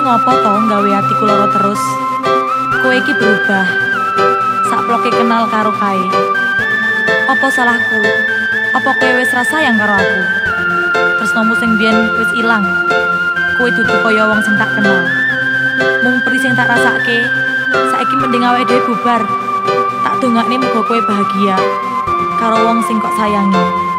ngopo to nggawe ati loro terus? Kowe iki berubah. Sakploke kenal karo kae. Apa salahku? Apa kowe wis rasa yang karo aku? Tresnomu sing biyen wis ilang. Kowe dudu kaya wong sing tak kenal. Mung pri sing tak rasake saiki mending awake dhewe bubar. Tak dongakne muga kowe bahagia. Karo wong sing kok sayangi.